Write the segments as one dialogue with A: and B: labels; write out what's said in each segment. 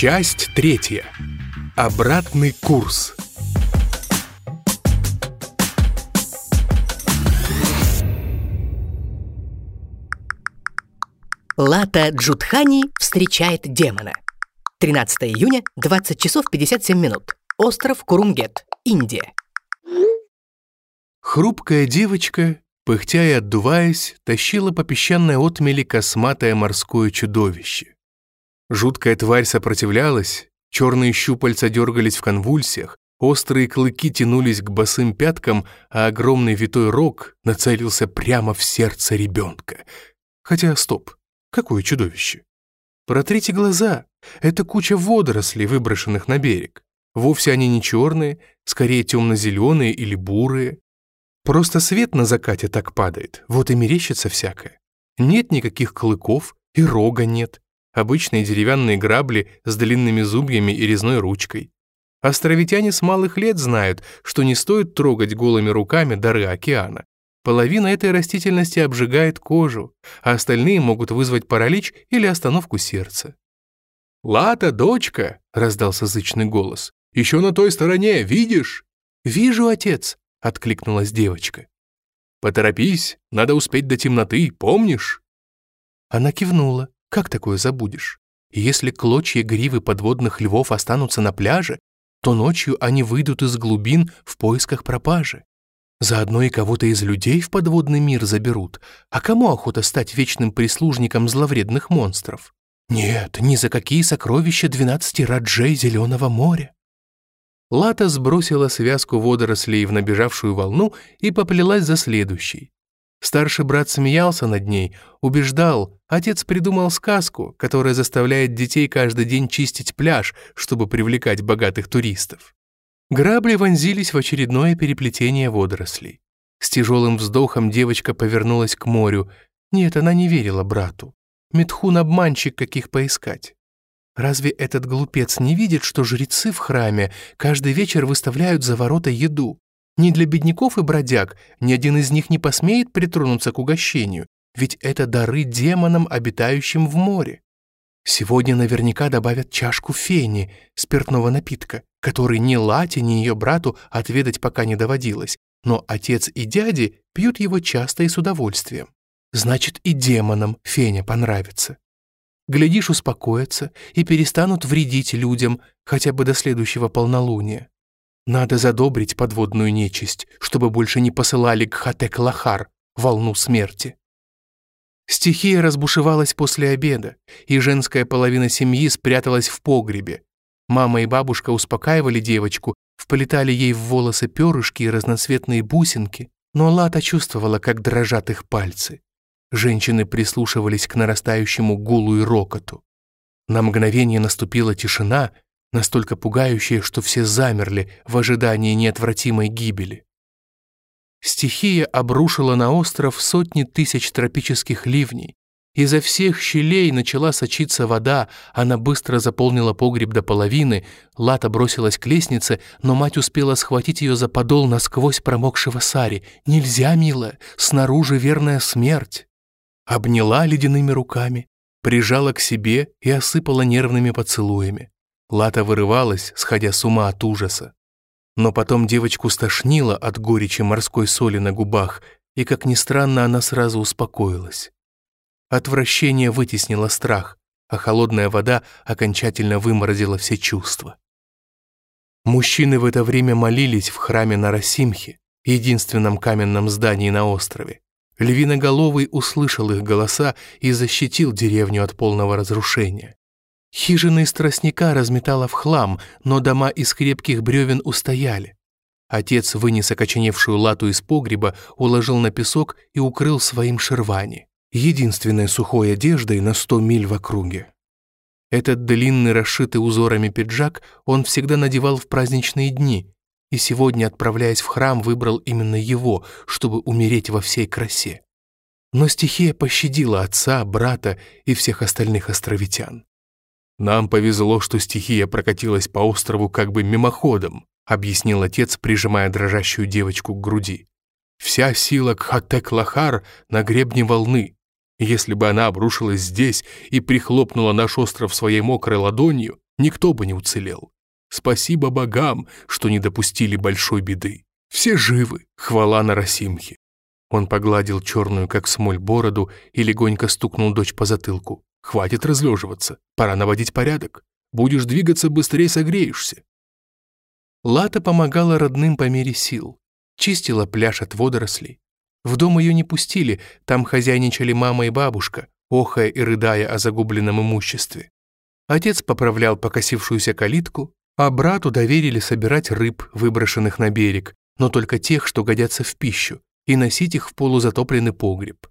A: Часть третья. Обратный курс.
B: Лата Джудхани встречает демона. 13 июня, 20 часов 57 минут. Остров Курумгет, Индия.
A: Хрупкая девочка, пыхтя и отдуваясь, тащила по песчаной отмели косматое морское чудовище. Жуткая тварь сопротивлялась, черные щупальца дергались в конвульсиях, острые клыки тянулись к босым пяткам, а огромный витой рог нацелился прямо в сердце ребенка. Хотя, стоп, какое чудовище? Протрите глаза, это куча водорослей, выброшенных на берег. Вовсе они не черные, скорее темно-зеленые или бурые. Просто свет на закате так падает, вот и мерещится всякое. Нет никаких клыков, и рога нет. Обычные деревянные грабли с длинными зубьями и резной ручкой. Островитяне с малых лет знают, что не стоит трогать голыми руками дары океана. Половина этой растительности обжигает кожу, а остальные могут вызвать паралич или остановку сердца. «Лата, дочка!» — раздался зычный голос. «Еще на той стороне, видишь?» «Вижу, отец!» — откликнулась девочка. «Поторопись, надо успеть до темноты, помнишь?» Она кивнула. Как такое забудешь? если клочья гривы подводных львов останутся на пляже, то ночью они выйдут из глубин в поисках пропажи. Заодно и кого-то из людей в подводный мир заберут. А кому охота стать вечным прислужником зловредных монстров? Нет, ни за какие сокровища двенадцати раджей Зеленого моря. Лата сбросила связку водорослей в набежавшую волну и поплелась за следующей. Старший брат смеялся над ней, убеждал, отец придумал сказку, которая заставляет детей каждый день чистить пляж, чтобы привлекать богатых туристов. Грабли вонзились в очередное переплетение водорослей. С тяжелым вздохом девочка повернулась к морю. Нет, она не верила брату. Метхун обманщик, каких поискать. Разве этот глупец не видит, что жрецы в храме каждый вечер выставляют за ворота еду? Ни для бедняков и бродяг ни один из них не посмеет притронуться к угощению, ведь это дары демонам, обитающим в море. Сегодня наверняка добавят чашку фени, спиртного напитка, который ни Лате, ни ее брату отведать пока не доводилось, но отец и дяди пьют его часто и с удовольствием. Значит, и демонам феня понравится. Глядишь, успокоятся и перестанут вредить людям хотя бы до следующего полнолуния. Надо задобрить подводную нечисть, чтобы больше не посылали к Хатек-Лахар, волну смерти. Стихия разбушевалась после обеда, и женская половина семьи спряталась в погребе. Мама и бабушка успокаивали девочку, вплетали ей в волосы перышки и разноцветные бусинки, но Лата чувствовала, как дрожат их пальцы. Женщины прислушивались к нарастающему гулу и рокоту. На мгновение наступила тишина, настолько пугающее, что все замерли в ожидании неотвратимой гибели. Стихия обрушила на остров сотни тысяч тропических ливней. Изо всех щелей начала сочиться вода, она быстро заполнила погреб до половины, Лата бросилась к лестнице, но мать успела схватить ее за подол насквозь промокшего сари. «Нельзя, милая, снаружи верная смерть!» Обняла ледяными руками, прижала к себе и осыпала нервными поцелуями. Лата вырывалась, сходя с ума от ужаса. Но потом девочку стошнило от горечи морской соли на губах, и, как ни странно, она сразу успокоилась. Отвращение вытеснило страх, а холодная вода окончательно выморозила все чувства. Мужчины в это время молились в храме Нарасимхи, единственном каменном здании на острове. Львиноголовый услышал их голоса и защитил деревню от полного разрушения. Хижины из тростника разметало в хлам, но дома из крепких бревен устояли. Отец вынес окоченевшую лату из погреба, уложил на песок и укрыл своим шервани, единственной сухой одеждой на сто миль в округе. Этот длинный, расшитый узорами пиджак он всегда надевал в праздничные дни, и сегодня, отправляясь в храм, выбрал именно его, чтобы умереть во всей красе. Но стихия пощадила отца, брата и всех остальных островитян. «Нам повезло, что стихия прокатилась по острову как бы мимоходом», объяснил отец, прижимая дрожащую девочку к груди. «Вся сила Кхатек-Лахар на гребне волны. Если бы она обрушилась здесь и прихлопнула наш остров своей мокрой ладонью, никто бы не уцелел. Спасибо богам, что не допустили большой беды. Все живы, хвала на Росимхе. Он погладил черную, как смоль, бороду и легонько стукнул дочь по затылку. «Хватит разлеживаться, пора наводить порядок. Будешь двигаться, быстрее согреешься». Лата помогала родным по мере сил. Чистила пляж от водорослей. В дом ее не пустили, там хозяйничали мама и бабушка, охая и рыдая о загубленном имуществе. Отец поправлял покосившуюся калитку, а брату доверили собирать рыб, выброшенных на берег, но только тех, что годятся в пищу, и носить их в полузатопленный погреб.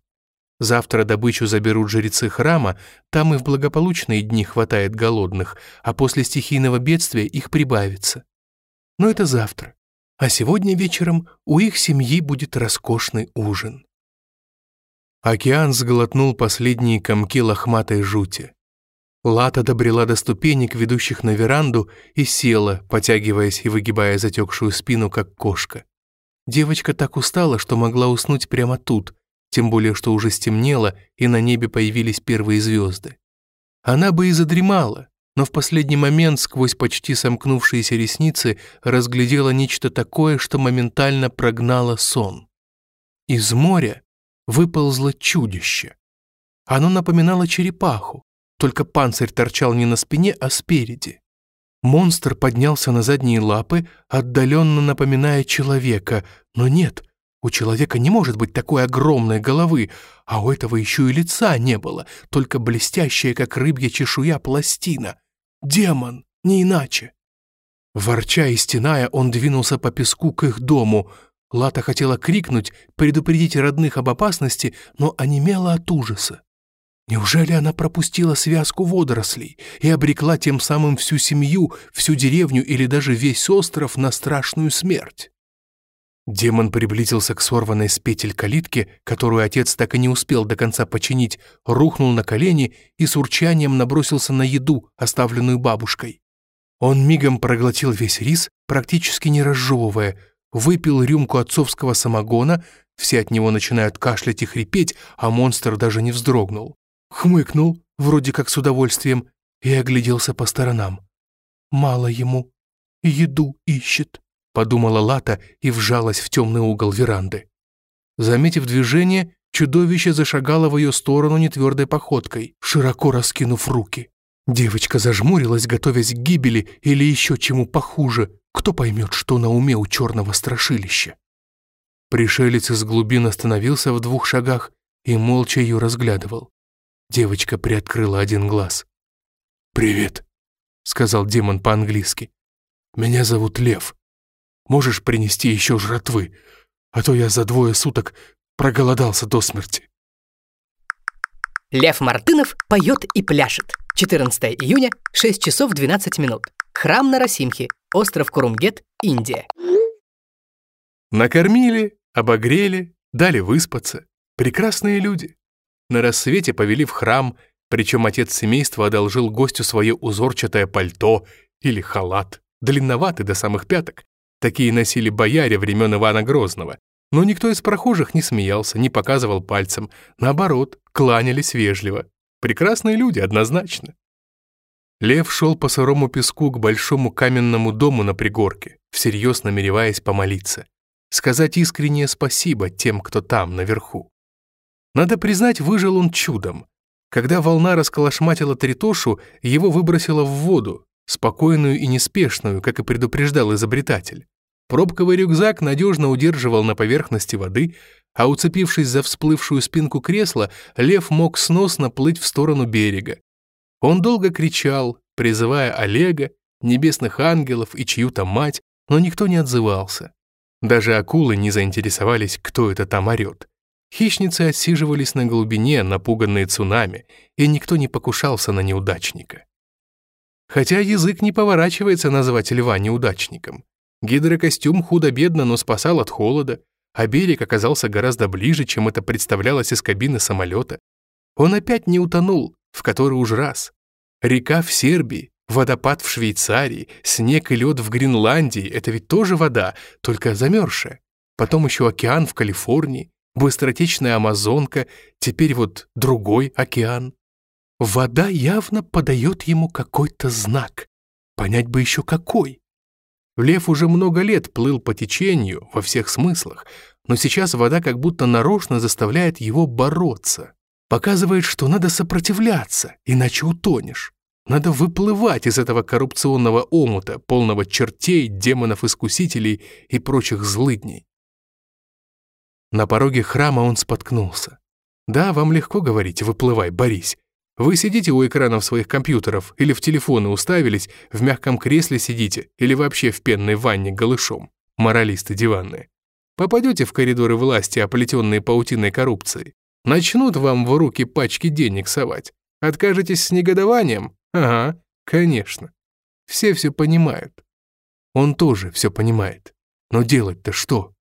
A: Завтра добычу заберут жрецы храма, там и в благополучные дни хватает голодных, а после стихийного бедствия их прибавится. Но это завтра. А сегодня вечером у их семьи будет роскошный ужин. Океан сглотнул последние комки лохматой жути. Лата добрела до ступенек, ведущих на веранду, и села, потягиваясь и выгибая затекшую спину, как кошка. Девочка так устала, что могла уснуть прямо тут, тем более что уже стемнело, и на небе появились первые звезды. Она бы и задремала, но в последний момент сквозь почти сомкнувшиеся ресницы разглядела нечто такое, что моментально прогнало сон. Из моря выползло чудище. Оно напоминало черепаху, только панцирь торчал не на спине, а спереди. Монстр поднялся на задние лапы, отдаленно напоминая человека, но нет, у человека не может быть такой огромной головы, а у этого еще и лица не было, только блестящая, как рыбья чешуя, пластина. Демон, не иначе. Ворча и стеная, он двинулся по песку к их дому. Лата хотела крикнуть, предупредить родных об опасности, но онемела от ужаса. Неужели она пропустила связку водорослей и обрекла тем самым всю семью, всю деревню или даже весь остров на страшную смерть? Демон приблизился к сорванной с петель калитке, которую отец так и не успел до конца починить, рухнул на колени и с урчанием набросился на еду, оставленную бабушкой. Он мигом проглотил весь рис, практически не разжевывая, выпил рюмку отцовского самогона, все от него начинают кашлять и хрипеть, а монстр даже не вздрогнул хмыкнул, вроде как с удовольствием, и огляделся по сторонам. «Мало ему. Еду ищет», — подумала Лата и вжалась в темный угол веранды. Заметив движение, чудовище зашагало в ее сторону нетвердой походкой, широко раскинув руки. Девочка зажмурилась, готовясь к гибели или еще чему похуже. Кто поймет, что на уме у черного страшилища? Пришелец из глубин остановился в двух шагах и молча ее разглядывал. Девочка приоткрыла один глаз. «Привет», — сказал демон по-английски. «Меня зовут Лев. Можешь принести еще жратвы, а то я за двое суток проголодался до смерти».
B: Лев Мартынов поет и пляшет. 14 июня, 6 часов 12 минут. Храм на Росимхе, остров Курумгет, Индия.
A: Накормили, обогрели, дали выспаться. Прекрасные люди. На рассвете повели в храм, причем отец семейства одолжил гостю свое узорчатое пальто или халат, длинноватый до самых пяток. Такие носили бояре времен Ивана Грозного. Но никто из прохожих не смеялся, не показывал пальцем. Наоборот, кланялись вежливо. Прекрасные люди, однозначно. Лев шел по сырому песку к большому каменному дому на пригорке, всерьез намереваясь помолиться. Сказать искреннее спасибо тем, кто там, наверху. Надо признать, выжил он чудом. Когда волна расколошматила Тритошу, его выбросило в воду, спокойную и неспешную, как и предупреждал изобретатель. Пробковый рюкзак надежно удерживал на поверхности воды, а уцепившись за всплывшую спинку кресла, лев мог сносно плыть в сторону берега. Он долго кричал, призывая Олега, небесных ангелов и чью-то мать, но никто не отзывался. Даже акулы не заинтересовались, кто это там орет. Хищницы отсиживались на глубине, напуганные цунами, и никто не покушался на неудачника. Хотя язык не поворачивается назвать льва неудачником. Гидрокостюм худо-бедно, но спасал от холода, а берег оказался гораздо ближе, чем это представлялось из кабины самолета. Он опять не утонул, в который уж раз. Река в Сербии, водопад в Швейцарии, снег и лед в Гренландии — это ведь тоже вода, только замерзшая. Потом еще океан в Калифорнии, быстротечная Амазонка, теперь вот другой океан. Вода явно подает ему какой-то знак. понять бы еще какой. Лев уже много лет плыл по течению во всех смыслах, но сейчас вода как будто нарочно заставляет его бороться. Показывает, что надо сопротивляться, иначе утонешь. Надо выплывать из этого коррупционного омута, полного чертей, демонов-искусителей и прочих злыдней. На пороге храма он споткнулся. Да, вам легко говорить «выплывай, борись». Вы сидите у экранов своих компьютеров или в телефоны уставились, в мягком кресле сидите или вообще в пенной ванне голышом. Моралисты диванные. Попадете в коридоры власти, оплетенные паутиной коррупции. Начнут вам в руки пачки денег совать. Откажетесь с негодованием? Ага, конечно. Все все понимают. Он тоже все понимает. Но делать-то что?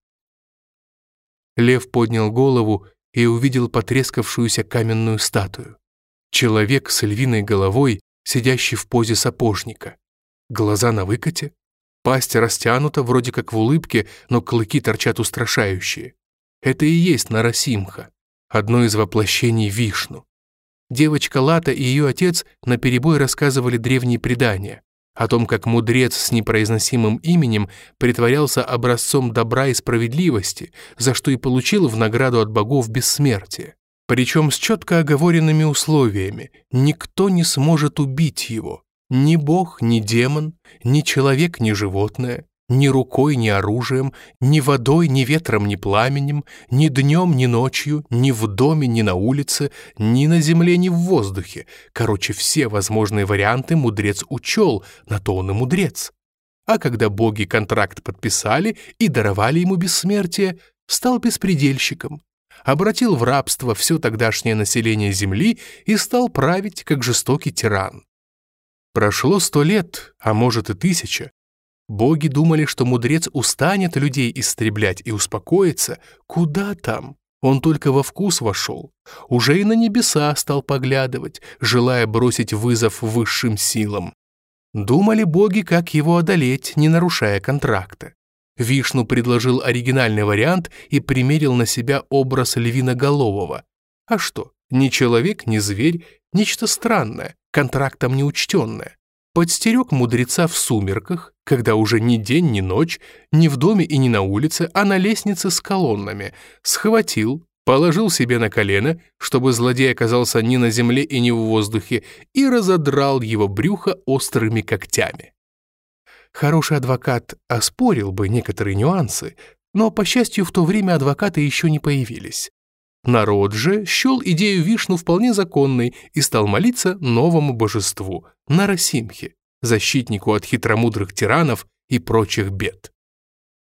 A: Лев поднял голову и увидел потрескавшуюся каменную статую. Человек с львиной головой, сидящий в позе сапожника. Глаза на выкате, пасть растянута, вроде как в улыбке, но клыки торчат устрашающие. Это и есть Нарасимха, одно из воплощений Вишну. Девочка Лата и ее отец наперебой рассказывали древние предания о том, как мудрец с непроизносимым именем притворялся образцом добра и справедливости, за что и получил в награду от богов бессмертие. Причем с четко оговоренными условиями. Никто не сможет убить его. Ни бог, ни демон, ни человек, ни животное ни рукой, ни оружием, ни водой, ни ветром, ни пламенем, ни днем, ни ночью, ни в доме, ни на улице, ни на земле, ни в воздухе. Короче, все возможные варианты мудрец учел, на то он и мудрец. А когда боги контракт подписали и даровали ему бессмертие, стал беспредельщиком, обратил в рабство все тогдашнее население земли и стал править, как жестокий тиран. Прошло сто лет, а может и тысяча, Боги думали, что мудрец устанет людей истреблять и успокоится. Куда там? Он только во вкус вошел. Уже и на небеса стал поглядывать, желая бросить вызов высшим силам. Думали боги, как его одолеть, не нарушая контракта. Вишну предложил оригинальный вариант и примерил на себя образ львиноголового. А что, ни человек, ни зверь, нечто странное, контрактом неучтенное подстерег мудреца в сумерках, когда уже ни день, ни ночь, ни в доме и ни на улице, а на лестнице с колоннами, схватил, положил себе на колено, чтобы злодей оказался ни на земле и ни в воздухе, и разодрал его брюхо острыми когтями. Хороший адвокат оспорил бы некоторые нюансы, но, по счастью, в то время адвокаты еще не появились. Народ же счел идею Вишну вполне законной и стал молиться новому божеству – Нарасимхе, защитнику от хитромудрых тиранов и прочих бед.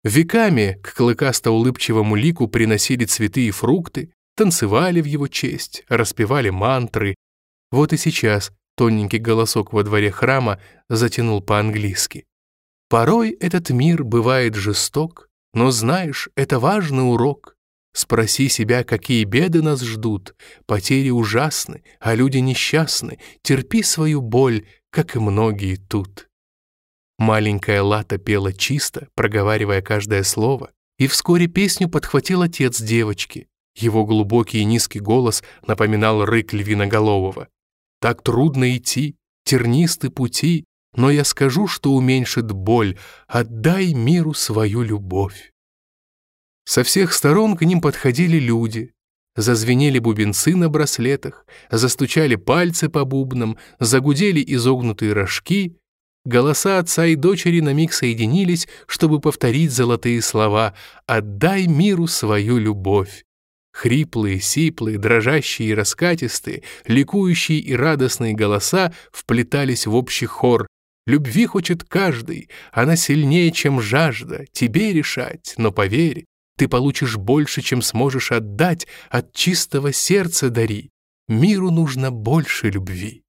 A: Веками к клыкасто-улыбчивому лику приносили цветы и фрукты, танцевали в его честь, распевали мантры. Вот и сейчас тоненький голосок во дворе храма затянул по-английски. «Порой этот мир бывает жесток, но знаешь, это важный урок. Спроси себя, какие беды нас ждут. Потери ужасны, а люди несчастны. Терпи свою боль, как и многие тут. Маленькая Лата пела чисто, проговаривая каждое слово, и вскоре песню подхватил отец девочки. Его глубокий и низкий голос напоминал рык львиноголового. «Так трудно идти, тернисты пути, но я скажу, что уменьшит боль, отдай миру свою любовь». Со всех сторон к ним подходили люди. Зазвенели бубенцы на браслетах, застучали пальцы по бубнам, загудели изогнутые рожки. Голоса отца и дочери на миг соединились, чтобы повторить золотые слова «Отдай миру свою любовь». Хриплые, сиплые, дрожащие и раскатистые, ликующие и радостные голоса вплетались в общий хор. Любви хочет каждый, она сильнее, чем жажда, тебе решать, но поверь, ты получишь больше, чем сможешь отдать, от чистого сердца дари. Миру нужно больше любви.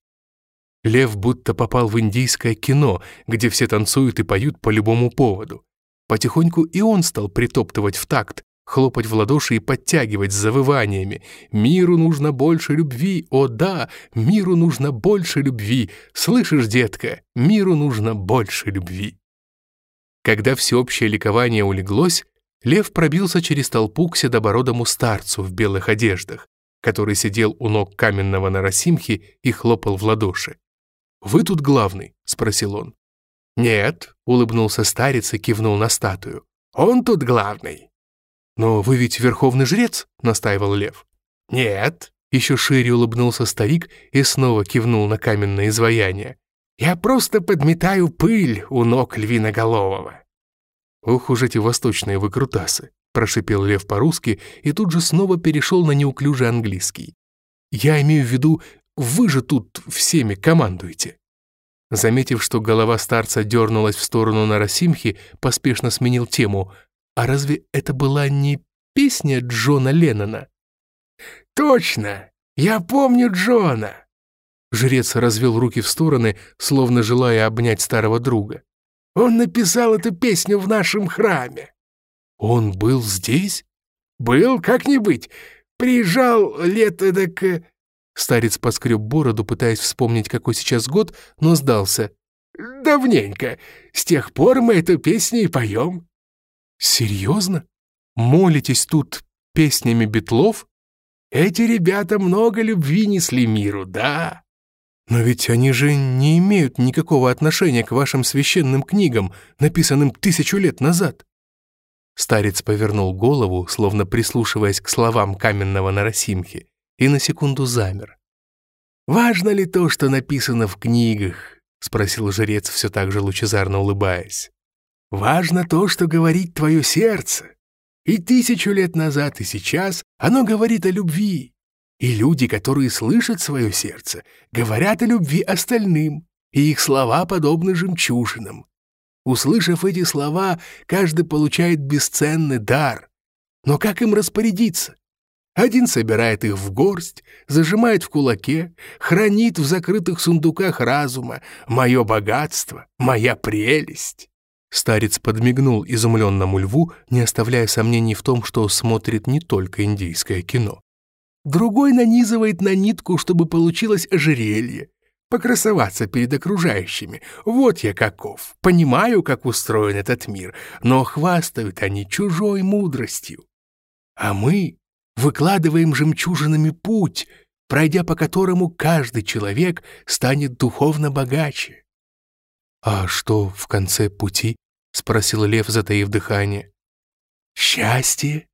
A: Лев будто попал в индийское кино, где все танцуют и поют по любому поводу. Потихоньку и он стал притоптывать в такт, хлопать в ладоши и подтягивать с завываниями. «Миру нужно больше любви! О да, миру нужно больше любви! Слышишь, детка, миру нужно больше любви!» Когда всеобщее ликование улеглось, Лев пробился через толпу к седобородому старцу в белых одеждах, который сидел у ног каменного Нарасимхи и хлопал в ладоши. «Вы тут главный?» — спросил он. «Нет», — улыбнулся старец и кивнул на статую. «Он тут главный». «Но вы ведь верховный жрец», — настаивал лев. «Нет», — еще шире улыбнулся старик и снова кивнул на каменное изваяние. «Я просто подметаю пыль у ног львиноголового». «Ох уж эти восточные выкрутасы», — прошипел лев по-русски и тут же снова перешел на неуклюжий английский. «Я имею в виду, вы же тут всеми командуете». Заметив, что голова старца дернулась в сторону Нарасимхи, поспешно сменил тему. «А разве это была не песня Джона Леннона?»
C: «Точно! Я помню Джона!»
A: Жрец развел руки в стороны, словно желая обнять старого друга.
C: «Он написал эту песню в нашем храме».
A: «Он был здесь?»
C: «Был, как не быть. Приезжал лет так
A: Старец поскреб бороду, пытаясь вспомнить, какой сейчас год, но сдался.
C: «Давненько. С тех пор мы эту песню и поем».
A: «Серьезно? Молитесь тут песнями битлов?»
C: «Эти ребята много любви несли миру, да».
A: «Но ведь они же не имеют никакого отношения к вашим священным книгам, написанным тысячу лет назад». Старец повернул голову, словно прислушиваясь к словам каменного Нарасимхи и на секунду замер.
C: «Важно ли то, что написано в книгах?» — спросил жрец, все так же лучезарно улыбаясь. «Важно то, что говорит твое сердце. И тысячу лет назад, и сейчас оно говорит о любви. И люди, которые слышат свое сердце, говорят о любви остальным, и их слова подобны жемчужинам. Услышав эти слова, каждый получает бесценный дар. Но как им распорядиться? Один собирает их в горсть, зажимает в кулаке, хранит в закрытых сундуках разума «Мое богатство, моя прелесть».
A: Старец подмигнул изумленному льву, не оставляя сомнений в том, что смотрит не только индийское кино.
C: Другой нанизывает на нитку, чтобы получилось ожерелье. Покрасоваться перед окружающими. Вот я каков. Понимаю, как устроен этот мир, но хвастают они чужой мудростью. А мы выкладываем жемчужинами путь, пройдя по которому каждый человек станет духовно богаче.
A: «А что в конце пути?» — спросил Лев, затаив дыхание.
C: «Счастье!»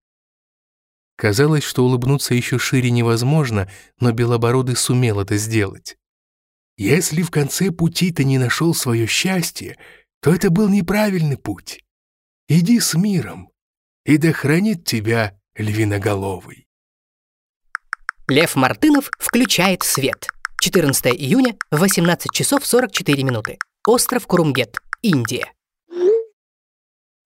A: Казалось, что улыбнуться еще шире невозможно, но Белобородый сумел это сделать.
C: «Если в конце пути ты не нашел свое счастье, то это был неправильный путь. Иди с миром, и да хранит тебя львиноголовый.
B: Лев Мартынов включает свет. 14 июня, 18 часов 44 минуты. Остров Курумгет, Индия.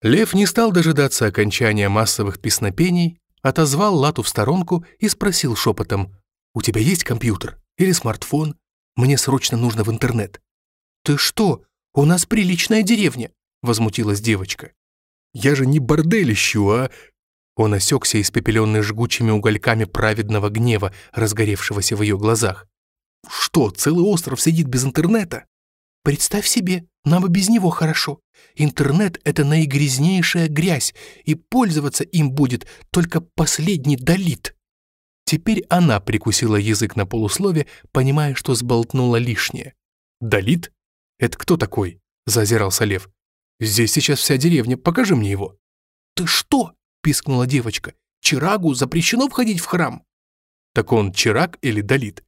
A: Лев не стал дожидаться окончания массовых песнопений, отозвал Лату в сторонку и спросил шепотом, «У тебя есть компьютер или смартфон? Мне срочно нужно в интернет».
D: «Ты что? У нас приличная деревня», — возмутилась девочка.
A: «Я же не бордель ищу, а он осекся, испепеленный жгучими угольками праведного гнева, разгоревшегося в ее глазах. «Что, целый остров сидит без интернета?»
D: «Представь себе, нам и без него хорошо. Интернет — это наигрязнейшая грязь, и пользоваться им будет только последний долит».
A: Теперь она прикусила язык на полуслове, понимая, что сболтнула лишнее. «Долит? Это кто такой?» — зазирался Лев. «Здесь сейчас вся деревня, покажи мне его».
D: «Ты что?» — пискнула девочка. «Чирагу запрещено входить в храм».
A: «Так он Чираг или Далит?»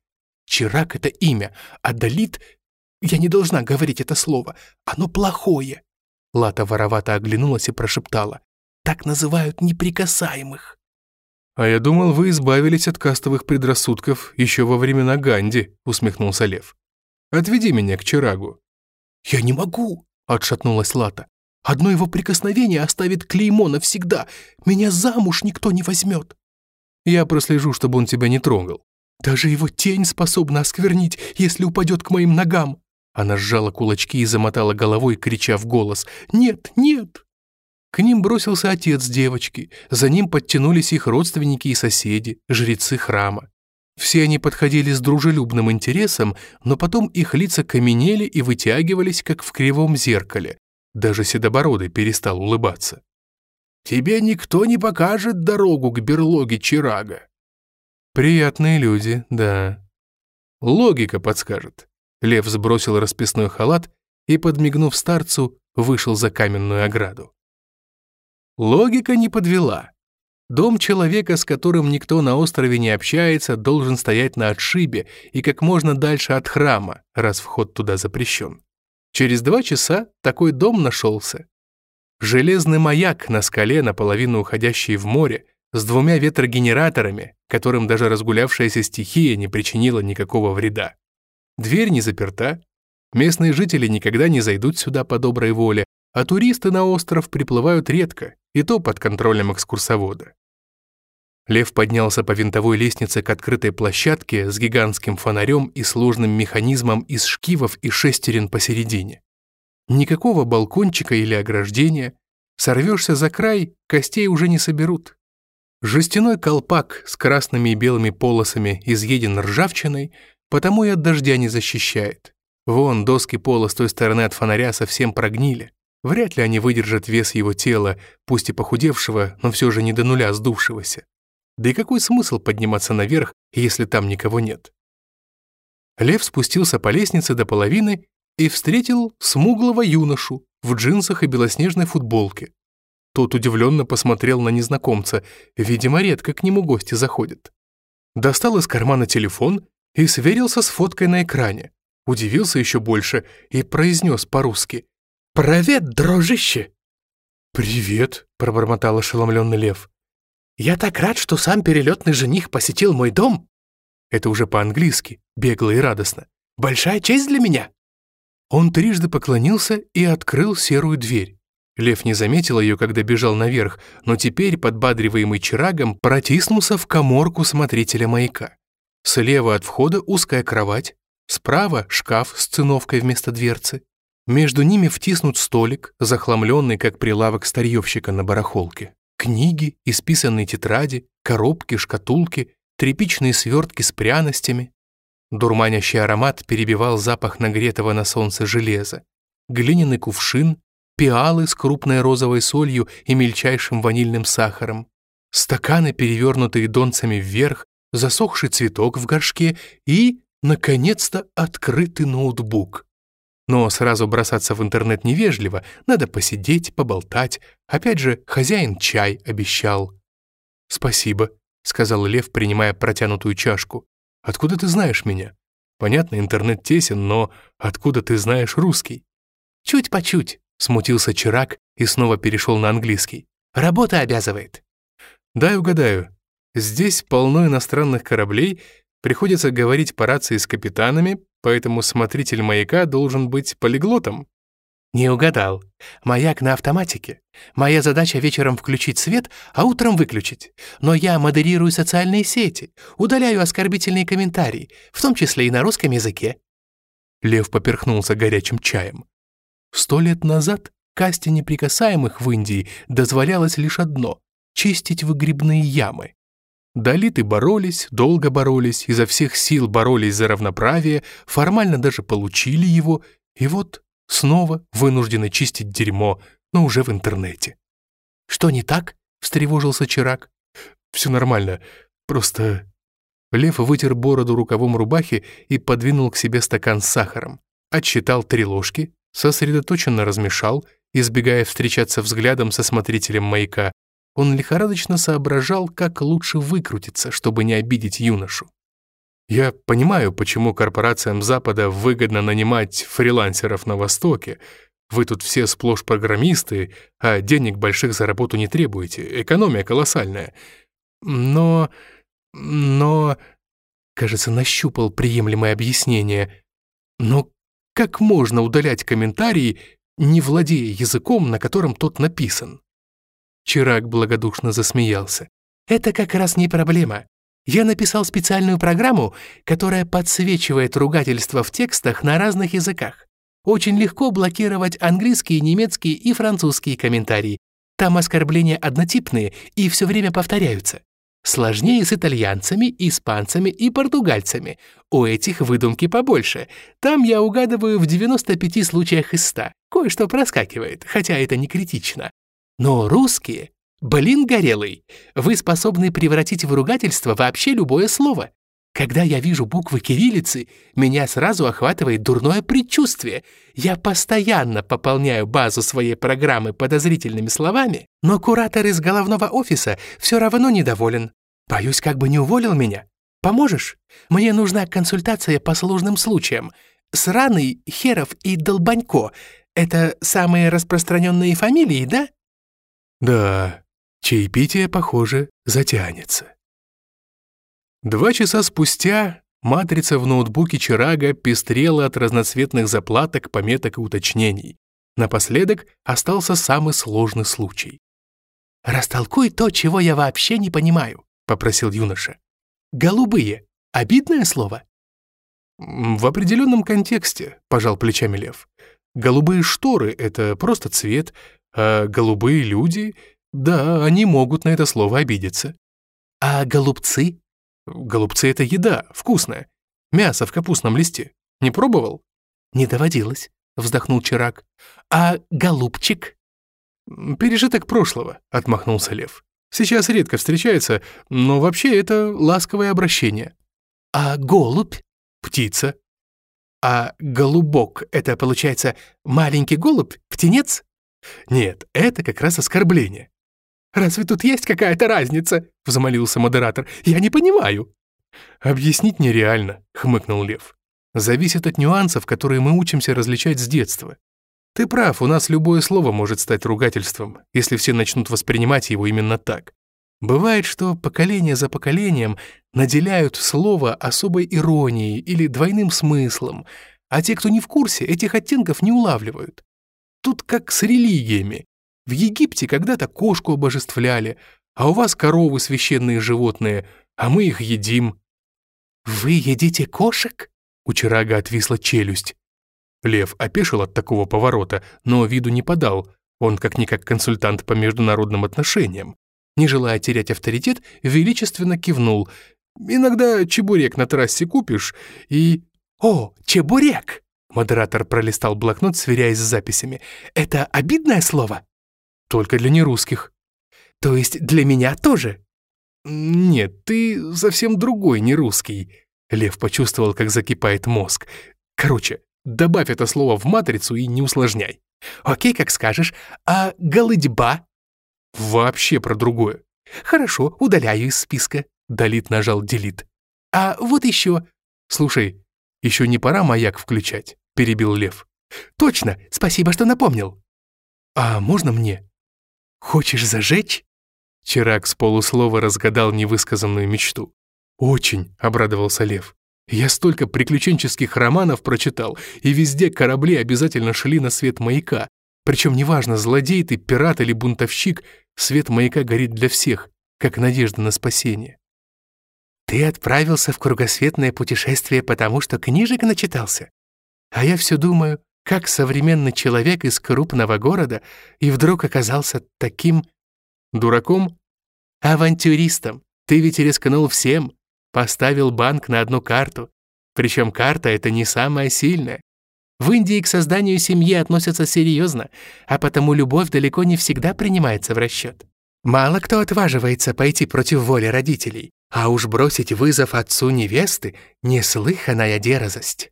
D: «Чираг — это имя, а Далит... Я не должна говорить это слово. Оно плохое».
A: Лата воровато оглянулась и прошептала.
D: «Так называют неприкасаемых».
A: «А я думал, вы избавились от кастовых предрассудков еще во времена Ганди», — усмехнулся Лев. «Отведи меня к Чирагу».
D: «Я не могу», — отшатнулась Лата. Одно его прикосновение оставит клеймо навсегда. Меня замуж никто не возьмет.
A: Я прослежу, чтобы он тебя не трогал.
D: Даже его тень способна осквернить, если упадет к моим ногам.
A: Она сжала кулачки и замотала головой, крича в голос. «Нет, нет!» К ним бросился отец девочки, за ним подтянулись их родственники и соседи, жрецы храма. Все они подходили с дружелюбным интересом, но потом их лица каменели и вытягивались, как в кривом зеркале, даже Седобородый перестал улыбаться.
C: «Тебе никто не покажет дорогу к берлоге Чирага».
A: «Приятные люди, да». «Логика подскажет». Лев сбросил расписной халат и, подмигнув старцу, вышел за каменную ограду. Логика не подвела. Дом человека, с которым никто на острове не общается, должен стоять на отшибе и как можно дальше от храма, раз вход туда запрещен. Через два часа такой дом нашелся. Железный маяк на скале, наполовину уходящий в море, с двумя ветрогенераторами, которым даже разгулявшаяся стихия не причинила никакого вреда. Дверь не заперта, местные жители никогда не зайдут сюда по доброй воле, а туристы на остров приплывают редко, и то под контролем экскурсовода. Лев поднялся по винтовой лестнице к открытой площадке с гигантским фонарем и сложным механизмом из шкивов и шестерен посередине. Никакого балкончика или ограждения. Сорвешься за край, костей уже не соберут. Жестяной колпак с красными и белыми полосами изъеден ржавчиной, потому и от дождя не защищает. Вон доски пола с той стороны от фонаря совсем прогнили. Вряд ли они выдержат вес его тела, пусть и похудевшего, но все же не до нуля сдувшегося. Да и какой смысл подниматься наверх, если там никого нет? Лев спустился по лестнице до половины и встретил смуглого юношу в джинсах и белоснежной футболке. Тот удивленно посмотрел на незнакомца, видимо, редко к нему гости заходят. Достал из кармана телефон и сверился с фоткой на экране. Удивился еще больше и произнес по-русски «Привет, дружище!» «Привет», — пробормотал ошеломленный лев. «Я так рад, что сам перелетный жених посетил мой дом!» Это уже по-английски, бегло и радостно. «Большая честь для меня!» Он трижды поклонился и открыл серую дверь. Лев не заметил ее, когда бежал наверх, но теперь, подбадриваемый чирагом, протиснулся в коморку смотрителя маяка. Слева от входа узкая кровать, справа шкаф с циновкой вместо дверцы. Между ними втиснут столик, захламленный, как прилавок старьевщика на барахолке. Книги, исписанные тетради, коробки, шкатулки, тряпичные свертки с пряностями. Дурманящий аромат перебивал запах нагретого на солнце железа. Глиняный кувшин, пиалы с крупной розовой солью и мельчайшим ванильным сахаром, стаканы, перевернутые донцами вверх, засохший цветок в горшке и, наконец-то, открытый ноутбук. Но сразу бросаться в интернет невежливо, надо посидеть, поболтать. Опять же, хозяин чай обещал. «Спасибо», — сказал Лев, принимая протянутую чашку. «Откуда ты знаешь меня? Понятно, интернет тесен, но откуда ты знаешь русский?» «Чуть по чуть», — смутился Чирак и снова перешел на английский. «Работа обязывает». «Дай угадаю. Здесь полно иностранных кораблей, приходится говорить по рации с капитанами, поэтому смотритель маяка должен быть полиглотом». «Не угадал. Маяк на автоматике. Моя задача вечером включить свет, а утром выключить. Но я модерирую социальные сети, удаляю оскорбительные комментарии, в том числе и на русском языке». Лев поперхнулся горячим чаем. Сто лет назад касте неприкасаемых в Индии дозволялось лишь одно — чистить выгребные ямы. Далиты боролись, долго боролись, изо всех сил боролись за равноправие, формально даже получили его, и вот снова вынуждены чистить дерьмо, но уже в интернете. «Что не так?» — встревожился Чирак. «Все нормально, просто...» Лев вытер бороду рукавом рубахи и подвинул к себе стакан с сахаром, отсчитал три ложки, сосредоточенно размешал, избегая встречаться взглядом со смотрителем маяка, он лихорадочно соображал, как лучше выкрутиться, чтобы не обидеть юношу. Я понимаю, почему корпорациям Запада выгодно нанимать фрилансеров на Востоке. Вы тут все сплошь программисты, а денег больших за работу не требуете. Экономия колоссальная. Но... но... Кажется, нащупал приемлемое объяснение. Но как можно удалять комментарии, не владея языком, на котором тот написан? Чирак благодушно засмеялся. «Это как раз не проблема. Я написал специальную программу, которая подсвечивает ругательства в текстах на разных языках. Очень легко блокировать английские, немецкие и французские комментарии. Там оскорбления однотипные и все время повторяются. Сложнее с итальянцами, испанцами и португальцами. У этих выдумки побольше. Там я угадываю в 95 случаях из 100. Кое-что проскакивает, хотя это не критично. Но русские, блин горелый, вы способны превратить в ругательство вообще любое слово.
D: Когда я вижу буквы кириллицы, меня сразу охватывает дурное предчувствие. Я постоянно пополняю базу своей программы подозрительными словами, но куратор из головного офиса все равно недоволен. Боюсь, как бы не уволил меня. Поможешь? Мне нужна консультация по сложным случаям. Сраный, Херов и Долбанько — это самые распространенные фамилии, да?
A: Да, чаепитие, похоже, затянется. Два часа спустя матрица в ноутбуке Чирага пестрела от разноцветных заплаток, пометок и уточнений. Напоследок остался самый сложный случай.
D: «Растолкуй то, чего я вообще не понимаю», — попросил юноша. «Голубые. Обидное слово?»
A: «В определенном контексте», — пожал плечами Лев. «Голубые шторы — это просто цвет, а голубые люди, да, они могут на это слово обидеться».
D: «А голубцы?»
A: Голубцы — это еда, вкусная. Мясо в капустном листе. Не пробовал?
D: Не доводилось, вздохнул Чирак. А голубчик?
A: Пережиток прошлого, отмахнулся Лев. Сейчас редко встречается, но вообще это ласковое обращение.
D: А голубь?
A: Птица.
D: А голубок — это, получается, маленький голубь, птенец?
A: Нет, это как раз оскорбление.
D: «Разве тут есть какая-то разница?» — взмолился модератор. «Я не понимаю».
A: «Объяснить нереально», — хмыкнул Лев. «Зависит от нюансов, которые мы учимся различать с детства. Ты прав, у нас любое слово может стать ругательством, если все начнут воспринимать его именно так. Бывает, что поколение за поколением наделяют слово особой иронией или двойным смыслом, а те, кто не в курсе, этих оттенков не улавливают. Тут как с религиями. В Египте когда-то кошку обожествляли, а у вас коровы священные животные, а мы их едим».
D: «Вы едите кошек?»
A: У Чирага отвисла челюсть. Лев опешил от такого поворота, но виду не подал. Он как-никак консультант по международным отношениям. Не желая терять авторитет, величественно кивнул. «Иногда чебурек на трассе купишь и...»
D: «О, чебурек!» Модератор пролистал блокнот, сверяясь с записями. «Это обидное слово?»
A: Только для нерусских.
D: То есть для меня тоже?
A: Нет, ты совсем другой нерусский. Лев почувствовал, как закипает мозг. Короче, добавь это слово в матрицу и не усложняй.
D: Окей, как скажешь. А голыдьба?
A: Вообще про другое.
D: Хорошо, удаляю из списка.
A: Далит нажал делит.
D: А вот еще.
A: Слушай, еще не пора маяк включать, перебил Лев.
D: Точно, спасибо, что напомнил.
A: А можно мне?
D: «Хочешь зажечь?»
A: Чирак с полуслова разгадал невысказанную мечту. «Очень», — обрадовался Лев. «Я столько приключенческих романов прочитал, и везде корабли обязательно шли на свет маяка. Причем неважно, злодей ты, пират или бунтовщик, свет маяка горит для всех, как надежда на спасение».
D: «Ты отправился в кругосветное путешествие, потому что книжек начитался? А я все думаю, как современный человек из крупного города и вдруг оказался таким...
A: Дураком?
D: Авантюристом. Ты ведь рискнул всем. Поставил банк на одну карту. Причем карта — это не самая сильная. В Индии к созданию семьи относятся серьезно, а потому любовь далеко не всегда принимается в расчет. Мало кто отваживается пойти против воли родителей, а уж бросить вызов отцу невесты — неслыханная дерзость.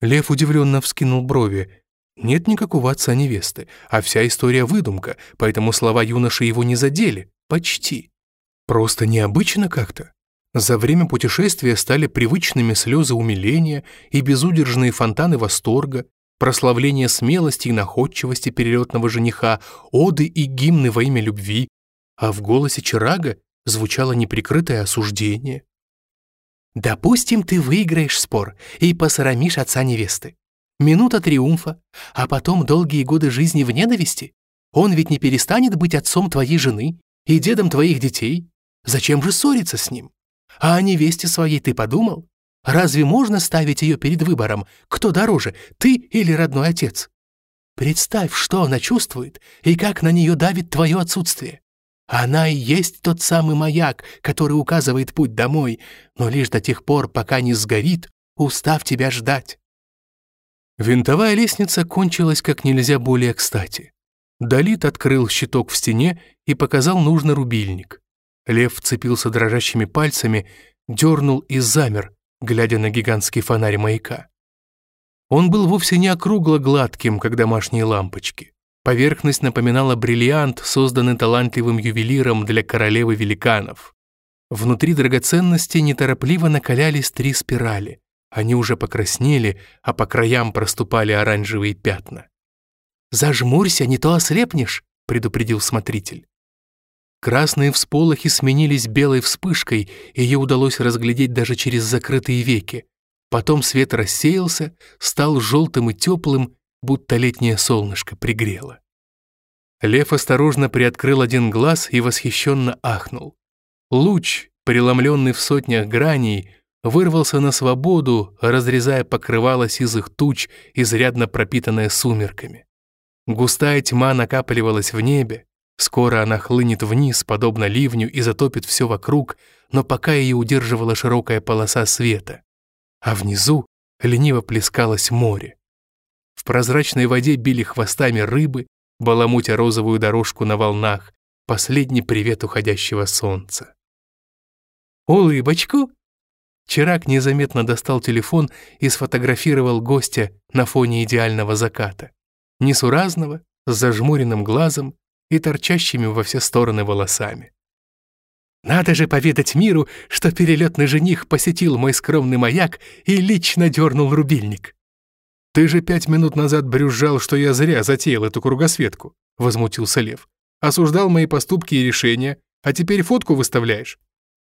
A: Лев удивленно вскинул брови. Нет никакого отца невесты, а вся история выдумка, поэтому слова юноши его не задели. Почти. Просто необычно как-то. За время путешествия стали привычными слезы умиления и безудержные фонтаны восторга, прославление смелости и находчивости перелетного жениха, оды и гимны во имя любви, а в голосе Чирага звучало неприкрытое осуждение.
D: Допустим, ты выиграешь спор и посрамишь отца невесты. Минута триумфа, а потом долгие годы жизни в ненависти. Он ведь не перестанет быть отцом твоей жены и дедом твоих детей. Зачем же ссориться с ним? А о невесте своей ты подумал? Разве можно ставить ее перед выбором, кто дороже, ты или родной отец? Представь, что она чувствует и как на нее давит твое отсутствие. Она и есть тот самый маяк, который указывает путь домой, но лишь до тех пор, пока не сгорит, устав тебя ждать.
A: Винтовая лестница кончилась как нельзя более кстати. Далит открыл щиток в стене и показал нужный рубильник. Лев вцепился дрожащими пальцами, дернул и замер, глядя на гигантский фонарь маяка. Он был вовсе не округло-гладким, как домашние лампочки. Поверхность напоминала бриллиант, созданный талантливым ювелиром для королевы великанов. Внутри драгоценности неторопливо накалялись три спирали. Они уже покраснели, а по краям проступали оранжевые пятна.
D: «Зажмурься, не то ослепнешь», — предупредил смотритель.
A: Красные всполохи сменились белой вспышкой, и ее удалось разглядеть даже через закрытые веки. Потом свет рассеялся, стал желтым и теплым, будто летнее солнышко пригрело. Лев осторожно приоткрыл один глаз и восхищенно ахнул. Луч, преломленный в сотнях граней, вырвался на свободу, разрезая покрывало сизых туч, изрядно пропитанное сумерками. Густая тьма накапливалась в небе, скоро она хлынет вниз, подобно ливню, и затопит все вокруг, но пока ее удерживала широкая полоса света. А внизу лениво плескалось море. В прозрачной воде били хвостами рыбы, баламутя розовую дорожку на волнах, последний привет уходящего солнца.
D: «Улыбочку?»
A: Чирак незаметно достал телефон и сфотографировал гостя на фоне идеального заката. Несуразного, с зажмуренным глазом и торчащими во все стороны волосами.
D: «Надо же поведать миру, что перелетный жених посетил мой скромный маяк и лично дернул рубильник».
A: «Ты же пять минут назад брюзжал, что я зря затеял эту кругосветку», — возмутился Лев. «Осуждал мои поступки и решения, а теперь фотку выставляешь».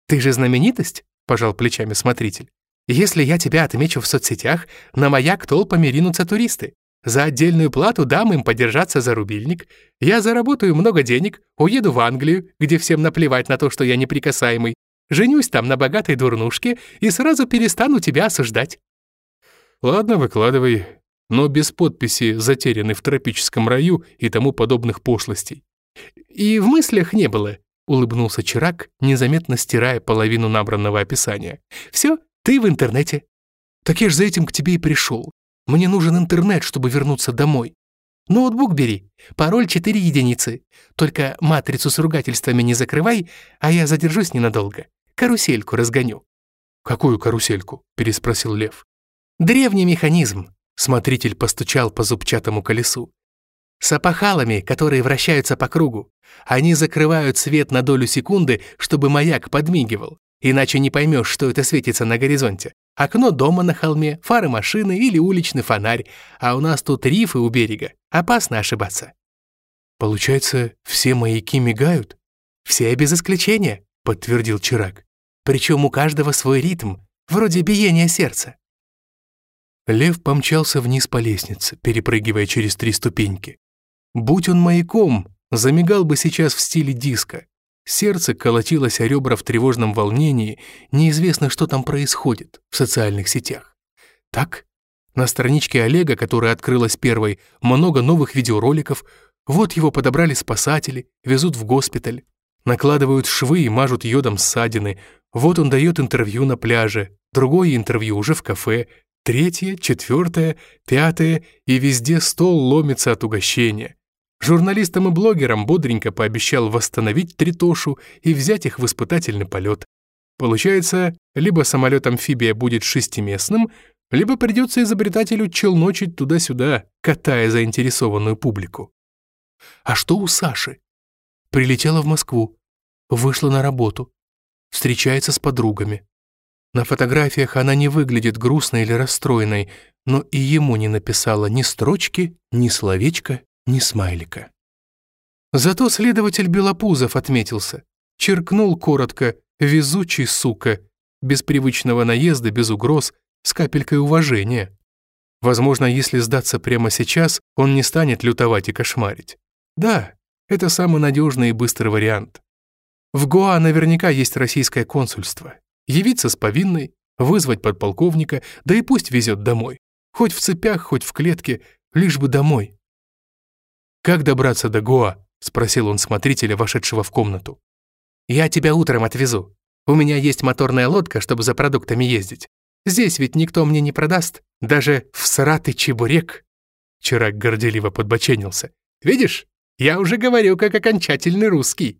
D: «Ты же знаменитость?» — пожал плечами смотритель. «Если я тебя отмечу в соцсетях, на маяк толпами ринутся туристы. За отдельную плату дам им подержаться за рубильник. Я заработаю много денег, уеду в Англию, где всем наплевать на то, что я неприкасаемый. Женюсь там на богатой дурнушке и сразу перестану тебя осуждать».
A: «Ладно, выкладывай, но без подписи «Затерянный в тропическом раю» и тому подобных пошлостей».
D: «И в мыслях не было», — улыбнулся Чирак, незаметно стирая половину набранного описания. «Все, ты в интернете».
A: «Так я ж за этим к тебе и пришел. Мне нужен интернет, чтобы вернуться домой».
D: «Ноутбук бери. Пароль 4 единицы. Только матрицу с ругательствами не закрывай, а я задержусь ненадолго. Карусельку разгоню».
A: «Какую карусельку?» — переспросил Лев.
D: «Древний механизм», — смотритель постучал по зубчатому колесу с опахалами, которые вращаются по кругу. Они закрывают свет на долю секунды, чтобы маяк подмигивал. Иначе не поймешь, что это светится на горизонте. Окно дома на холме, фары машины или уличный фонарь. А у нас тут рифы у берега. Опасно ошибаться.
A: Получается, все маяки мигают?
D: Все без исключения, подтвердил Чирак. Причем у каждого свой ритм, вроде биения сердца.
A: Лев помчался вниз по лестнице, перепрыгивая через три ступеньки. Будь он маяком, замигал бы сейчас в стиле диска. Сердце колотилось о ребра в тревожном волнении, неизвестно, что там происходит в социальных сетях. Так, на страничке Олега, которая открылась первой, много новых видеороликов, вот его подобрали спасатели, везут в госпиталь, накладывают швы и мажут йодом ссадины, вот он дает интервью на пляже, другое интервью уже в кафе, третье, четвертое, пятое, и везде стол ломится от угощения. Журналистам и блогерам бодренько пообещал восстановить Тритошу и взять их в испытательный полет. Получается, либо самолет-амфибия будет шестиместным, либо придется изобретателю челночить туда-сюда, катая заинтересованную публику. А что у Саши? Прилетела в Москву, вышла на работу, встречается с подругами. На фотографиях она не выглядит грустной или расстроенной, но и ему не написала ни строчки, ни словечка, ни смайлика. Зато следователь Белопузов отметился. Черкнул коротко «везучий сука», без привычного наезда, без угроз, с капелькой уважения. Возможно, если сдаться прямо сейчас, он не станет лютовать и кошмарить. Да, это самый надежный и быстрый вариант. В Гоа наверняка есть российское консульство. Явиться с повинной, вызвать подполковника, да и пусть везет домой. Хоть в цепях, хоть в клетке, лишь бы домой. «Как добраться до Гоа?» — спросил он смотрителя, вошедшего в комнату.
D: «Я тебя утром отвезу. У меня есть моторная лодка, чтобы за продуктами ездить. Здесь ведь никто мне не продаст, даже в сратый чебурек».
A: Чирак горделиво подбоченился.
D: «Видишь, я уже говорю, как окончательный русский».